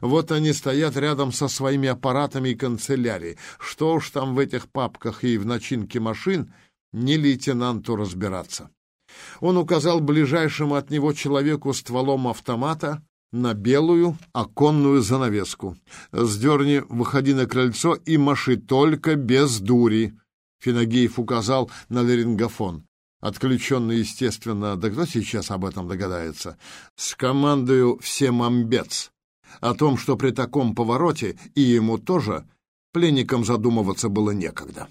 Вот они стоят рядом со своими аппаратами и канцелярией. Что уж там в этих папках и в начинке машин, не лейтенанту разбираться. Он указал ближайшему от него человеку стволом автомата на белую оконную занавеску. «Сдерни, выходи на крыльцо и маши только без дури!» Финагеев указал на ларингофон. Отключенный, естественно, да кто сейчас об этом догадается? С командою «Всем амбец». О том, что при таком повороте, и ему тоже, пленникам задумываться было некогда.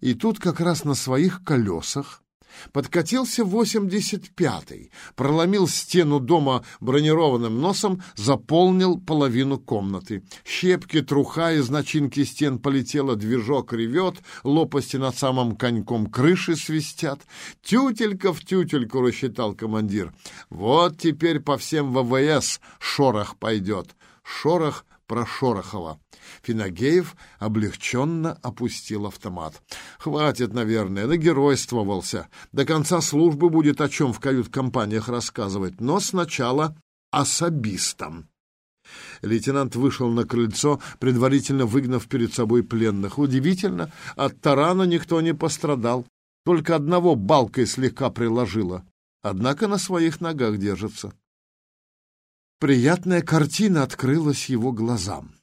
И тут как раз на своих колесах Подкатился 85-й, проломил стену дома бронированным носом, заполнил половину комнаты. Щепки, труха из начинки стен полетела, движок ревет, лопасти над самым коньком крыши свистят. «Тютелька в тютельку», — рассчитал командир. «Вот теперь по всем ВВС шорох пойдет». Шорох про Шорохова. Финагеев облегченно опустил автомат. «Хватит, наверное, нагеройствовался. До конца службы будет о чем в кают-компаниях рассказывать, но сначала особистом». Лейтенант вышел на крыльцо, предварительно выгнав перед собой пленных. Удивительно, от тарана никто не пострадал. Только одного балкой слегка приложило. Однако на своих ногах держится. Приятная картина открылась его глазам.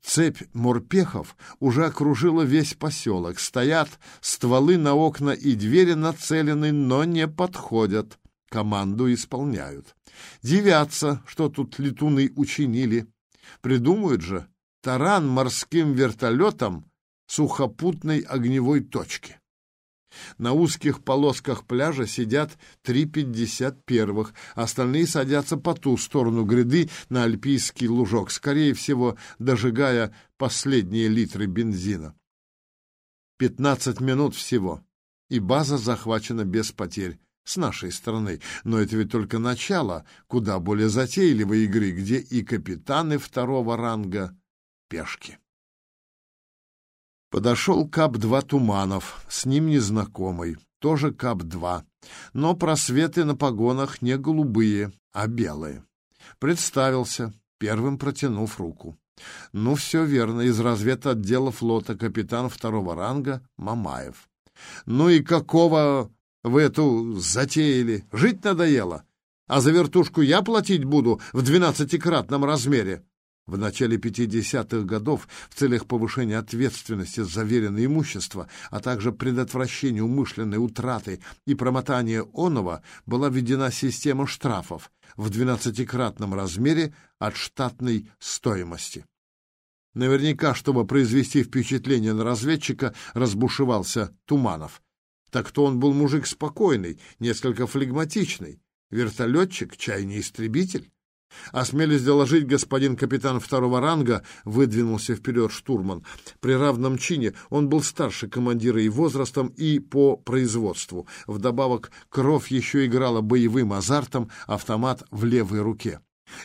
Цепь морпехов уже окружила весь поселок. Стоят стволы на окна и двери нацелены, но не подходят. Команду исполняют. Дивятся, что тут летуны учинили. Придумают же таран морским вертолетом сухопутной огневой точки. На узких полосках пляжа сидят три пятьдесят первых, остальные садятся по ту сторону гряды на альпийский лужок, скорее всего, дожигая последние литры бензина. Пятнадцать минут всего, и база захвачена без потерь с нашей стороны. Но это ведь только начало куда более затейливой игры, где и капитаны второго ранга — пешки. Подошел КАП-2 Туманов, с ним незнакомый, тоже КАП-2, но просветы на погонах не голубые, а белые. Представился, первым протянув руку. Ну, все верно, из разведотдела флота капитан второго ранга Мамаев. Ну и какого вы эту затеяли? Жить надоело? А за вертушку я платить буду в двенадцатикратном размере. В начале 50-х годов в целях повышения ответственности за веренное имущество, а также предотвращения умышленной утраты и промотания оного была введена система штрафов в 12-кратном размере от штатной стоимости. Наверняка, чтобы произвести впечатление на разведчика, разбушевался Туманов. Так-то он был мужик спокойный, несколько флегматичный. Вертолетчик, чай не истребитель. Осмелись доложить господин капитан второго ранга, выдвинулся вперед штурман. При равном чине он был старше командира и возрастом, и по производству. Вдобавок, кровь еще играла боевым азартом, автомат в левой руке.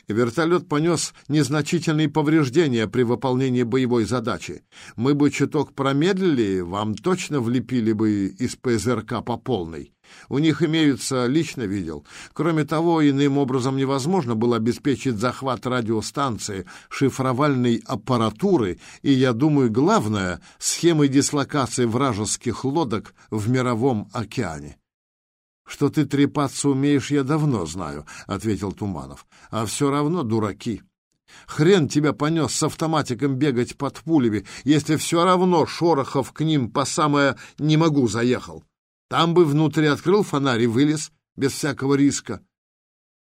Вертолет понес незначительные повреждения при выполнении боевой задачи. Мы бы чуток промедлили, вам точно влепили бы из ПЗРК по полной. У них имеются, лично видел. Кроме того, иным образом невозможно было обеспечить захват радиостанции, шифровальной аппаратуры и, я думаю, главное, схемы дислокации вражеских лодок в мировом океане. «Что ты трепаться умеешь, я давно знаю», — ответил Туманов. «А все равно дураки. Хрен тебя понес с автоматиком бегать под пулями, если все равно Шорохов к ним по самое «не могу» заехал. Там бы внутри открыл фонарь и вылез, без всякого риска.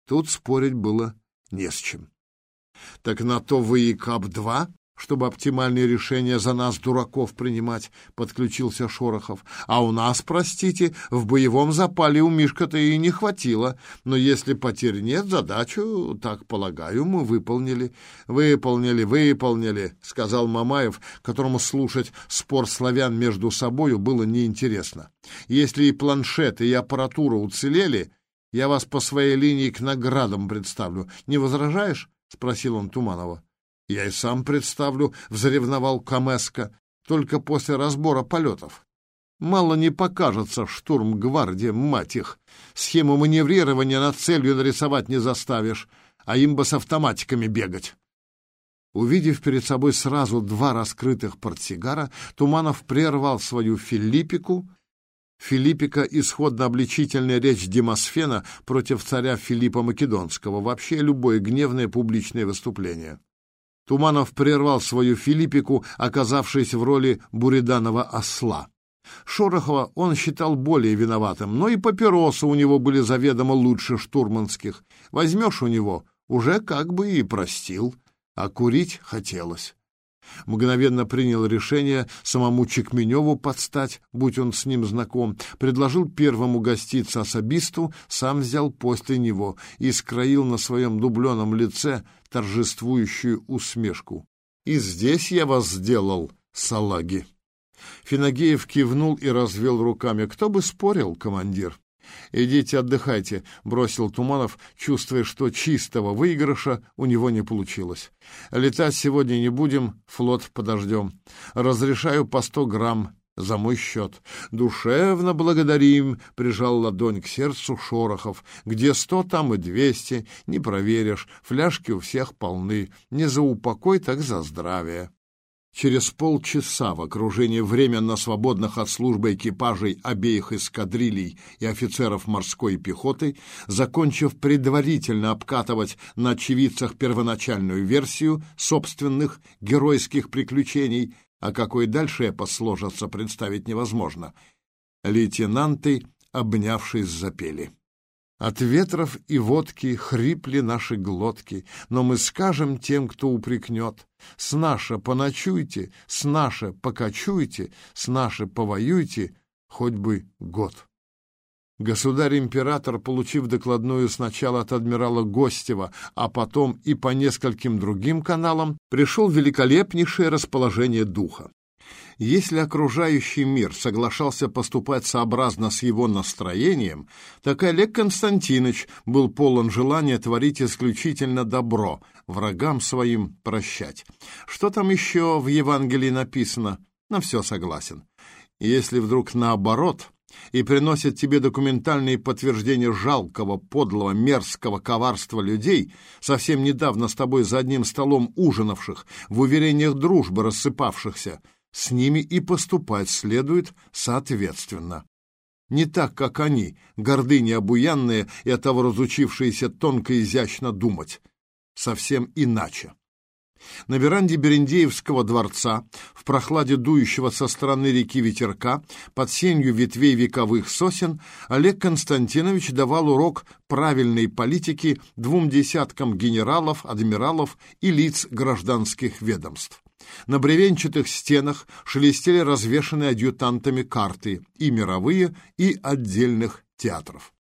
Тут спорить было не с чем. Так на то вы и КАП-2, чтобы оптимальные решения за нас, дураков, принимать, подключился Шорохов. А у нас, простите, в боевом запале у Мишка-то и не хватило. Но если потерь нет, задачу, так полагаю, мы выполнили. Выполнили, выполнили, сказал Мамаев, которому слушать спор славян между собою было неинтересно. Если и планшеты, и аппаратура уцелели, я вас по своей линии к наградам представлю. Не возражаешь? — спросил он Туманова. Я и сам представлю, — взревновал Камеско, — только после разбора полетов. Мало не покажется штурм гвардии, мать их. Схему маневрирования над целью нарисовать не заставишь, а им бы с автоматиками бегать. Увидев перед собой сразу два раскрытых портсигара, Туманов прервал свою филиппику. Филиппика — исходно-обличительная речь Демосфена против царя Филиппа Македонского, вообще любое гневное публичное выступление. Туманов прервал свою филиппику, оказавшись в роли буриданова осла. Шорохова он считал более виноватым, но и папиросы у него были заведомо лучше штурманских. Возьмешь у него, уже как бы и простил, а курить хотелось. Мгновенно принял решение самому Чекменеву подстать, будь он с ним знаком, предложил первому гоститься особисту, сам взял после него и скроил на своем дубленом лице торжествующую усмешку. «И здесь я вас сделал, салаги!» Финогеев кивнул и развел руками. «Кто бы спорил, командир?» «Идите отдыхайте», — бросил Туманов, чувствуя, что чистого выигрыша у него не получилось. «Летать сегодня не будем, флот подождем. Разрешаю по сто грамм за мой счет. Душевно благодарим, — прижал ладонь к сердцу Шорохов. Где сто, там и двести, не проверишь. Фляжки у всех полны. Не за упокой, так за здравие. Через полчаса в окружении временно свободных от службы экипажей обеих эскадрилей и офицеров морской пехоты, закончив предварительно обкатывать на очевидцах первоначальную версию собственных геройских приключений, а какой дальше эпос сложится, представить невозможно, лейтенанты, обнявшись, запели. От ветров и водки хрипли наши глотки, но мы скажем тем, кто упрекнет. С наше поночуйте, с наше покачуйте, с наше повоюйте, хоть бы год. Государь-император, получив докладную сначала от адмирала Гостева, а потом и по нескольким другим каналам, пришел в великолепнейшее расположение духа. Если окружающий мир соглашался поступать сообразно с его настроением, так Олег Константинович был полон желания творить исключительно добро, врагам своим прощать. Что там еще в Евангелии написано? На все согласен. Если вдруг наоборот и приносят тебе документальные подтверждения жалкого, подлого, мерзкого коварства людей, совсем недавно с тобой за одним столом ужинавших, в уверениях дружбы рассыпавшихся, с ними и поступать следует соответственно. Не так, как они, гордыни обуянные и оттого разучившиеся тонко изящно думать. Совсем иначе. На веранде Берендеевского дворца, в прохладе дующего со стороны реки ветерка, под сенью ветвей вековых сосен, Олег Константинович давал урок правильной политики двум десяткам генералов, адмиралов и лиц гражданских ведомств. На бревенчатых стенах шелестели развешанные адъютантами карты и мировые, и отдельных театров.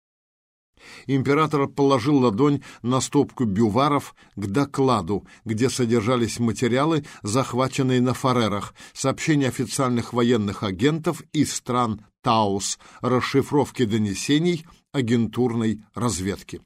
Император положил ладонь на стопку бюваров к докладу, где содержались материалы, захваченные на Фарерах, сообщения официальных военных агентов из стран Таус, расшифровки донесений агентурной разведки.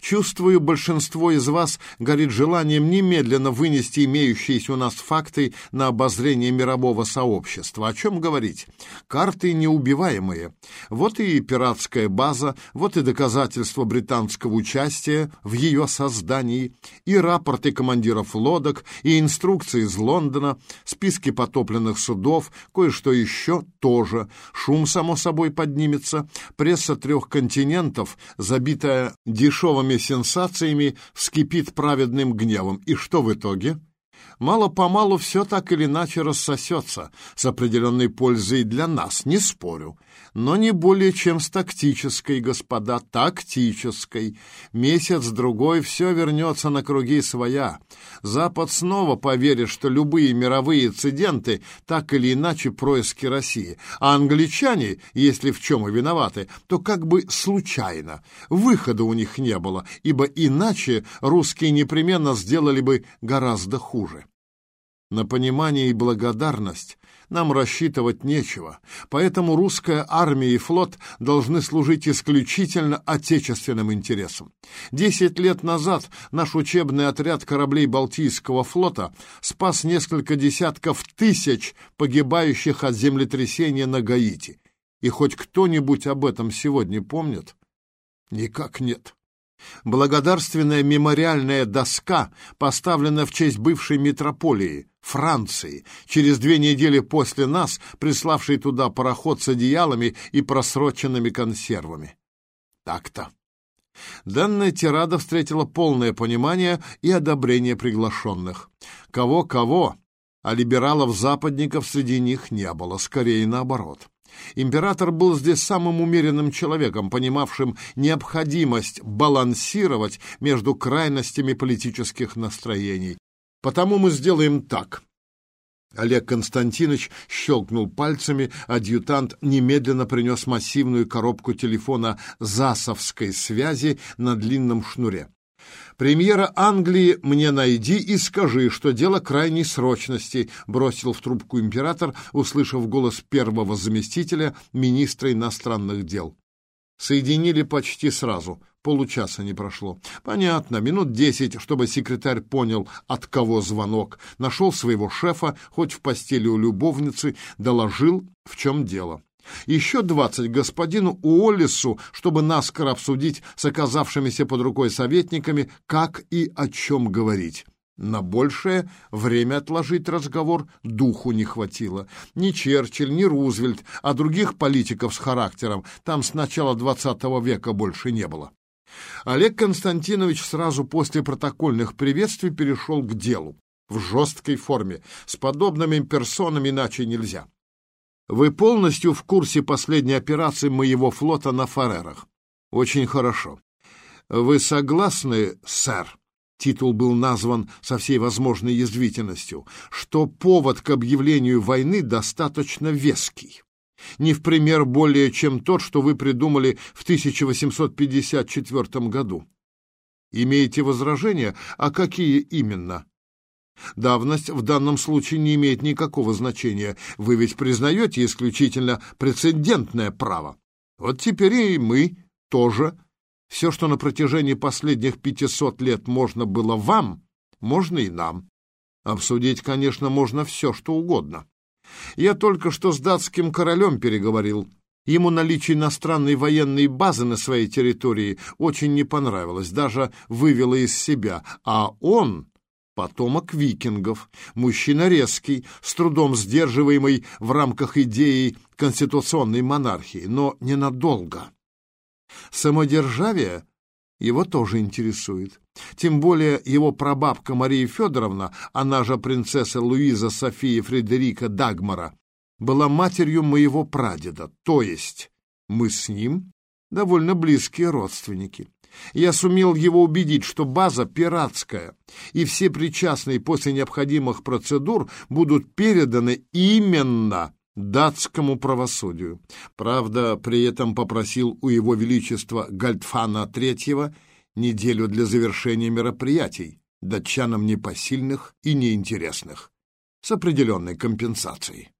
Чувствую, большинство из вас горит желанием немедленно вынести имеющиеся у нас факты на обозрение мирового сообщества. О чем говорить? Карты неубиваемые. Вот и пиратская база, вот и доказательства британского участия в ее создании, и рапорты командиров лодок, и инструкции из Лондона, списки потопленных судов, кое-что еще тоже. Шум, само собой, поднимется. Пресса трех континентов, забитая дешевым дешевыми сенсациями вскипит праведным гневом. И что в итоге? Мало-помалу все так или иначе рассосется, с определенной пользой для нас, не спорю но не более чем с тактической, господа, тактической. Месяц-другой все вернется на круги своя. Запад снова поверит, что любые мировые инциденты так или иначе происки России, а англичане, если в чем и виноваты, то как бы случайно. Выхода у них не было, ибо иначе русские непременно сделали бы гораздо хуже. На понимание и благодарность нам рассчитывать нечего, поэтому русская армия и флот должны служить исключительно отечественным интересам. Десять лет назад наш учебный отряд кораблей Балтийского флота спас несколько десятков тысяч погибающих от землетрясения на Гаити. И хоть кто-нибудь об этом сегодня помнит? Никак нет. Благодарственная мемориальная доска поставлена в честь бывшей метрополии Франции, через две недели после нас, приславший туда пароход с одеялами и просроченными консервами. Так-то. Данная тирада встретила полное понимание и одобрение приглашенных. Кого-кого, а либералов-западников среди них не было, скорее наоборот. Император был здесь самым умеренным человеком, понимавшим необходимость балансировать между крайностями политических настроений. Потому мы сделаем так. Олег Константинович щелкнул пальцами, адъютант немедленно принес массивную коробку телефона ЗАСовской связи на длинном шнуре. «Премьера Англии мне найди и скажи, что дело крайней срочности», бросил в трубку император, услышав голос первого заместителя министра иностранных дел. Соединили почти сразу, получаса не прошло. Понятно, минут десять, чтобы секретарь понял, от кого звонок, нашел своего шефа, хоть в постели у любовницы, доложил, в чем дело. Еще двадцать господину Уоллису, чтобы наскоро обсудить с оказавшимися под рукой советниками, как и о чем говорить. На большее время отложить разговор духу не хватило. Ни Черчилль, ни Рузвельт, а других политиков с характером там с начала двадцатого века больше не было. Олег Константинович сразу после протокольных приветствий перешел к делу. В жесткой форме. С подобными персонами иначе нельзя. Вы полностью в курсе последней операции моего флота на Фарерах? Очень хорошо. Вы согласны, сэр? Титул был назван со всей возможной язвительностью, что повод к объявлению войны достаточно веский. Не в пример более, чем тот, что вы придумали в 1854 году. Имеете возражения? А какие именно? Давность в данном случае не имеет никакого значения. Вы ведь признаете исключительно прецедентное право. Вот теперь и мы тоже. Все, что на протяжении последних пятисот лет можно было вам, можно и нам. Обсудить, конечно, можно все, что угодно. Я только что с датским королем переговорил. Ему наличие иностранной военной базы на своей территории очень не понравилось, даже вывело из себя, а он потомок викингов, мужчина резкий, с трудом сдерживаемый в рамках идеи конституционной монархии, но ненадолго. Самодержавие его тоже интересует. Тем более его прабабка Мария Федоровна, она же принцесса Луиза София Фредерика Дагмара, была матерью моего прадеда, то есть мы с ним довольно близкие родственники. Я сумел его убедить, что база пиратская, и все причастные после необходимых процедур будут переданы именно датскому правосудию. Правда, при этом попросил у его величества Гальдфана III неделю для завершения мероприятий, датчанам непосильных и неинтересных, с определенной компенсацией.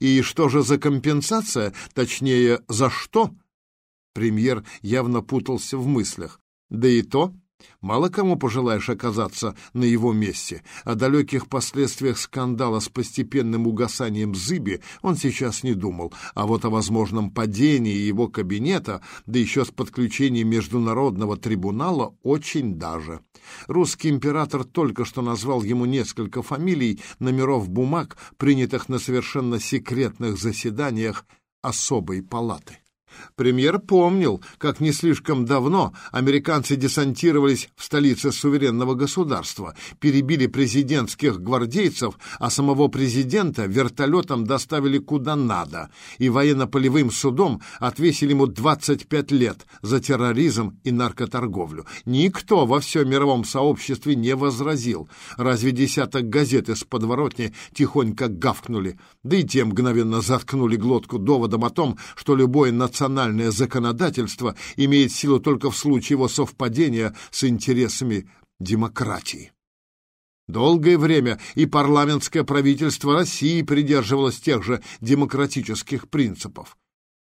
И что же за компенсация, точнее, за что – Премьер явно путался в мыслях. Да и то, мало кому пожелаешь оказаться на его месте. О далеких последствиях скандала с постепенным угасанием зыби он сейчас не думал, а вот о возможном падении его кабинета, да еще с подключением международного трибунала, очень даже. Русский император только что назвал ему несколько фамилий, номеров бумаг, принятых на совершенно секретных заседаниях особой палаты. Премьер помнил, как не слишком давно американцы десантировались в столице суверенного государства, перебили президентских гвардейцев, а самого президента вертолетом доставили куда надо, и военно-полевым судом отвесили ему 25 лет за терроризм и наркоторговлю. Никто во всем мировом сообществе не возразил. Разве десяток газет из подворотни тихонько гавкнули, да и те мгновенно заткнули глотку доводом о том, что любой национальный национальное законодательство имеет силу только в случае его совпадения с интересами демократии. Долгое время и парламентское правительство России придерживалось тех же демократических принципов,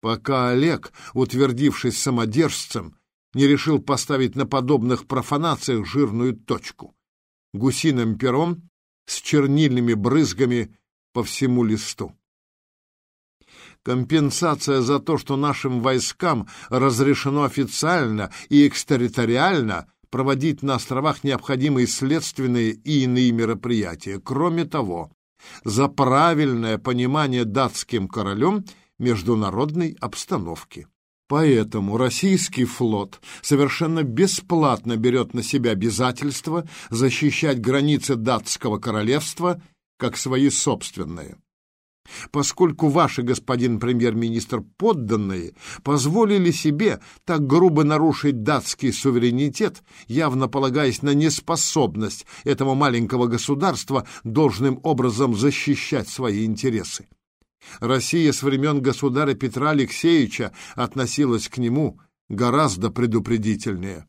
пока Олег, утвердившись самодержцем, не решил поставить на подобных профанациях жирную точку. Гусиным пером с чернильными брызгами по всему листу. Компенсация за то, что нашим войскам разрешено официально и экстерриториально проводить на островах необходимые следственные и иные мероприятия. Кроме того, за правильное понимание датским королем международной обстановки. Поэтому российский флот совершенно бесплатно берет на себя обязательство защищать границы датского королевства как свои собственные. Поскольку ваши, господин премьер-министр, подданные позволили себе так грубо нарушить датский суверенитет, явно полагаясь на неспособность этого маленького государства должным образом защищать свои интересы. Россия с времен государя Петра Алексеевича относилась к нему гораздо предупредительнее.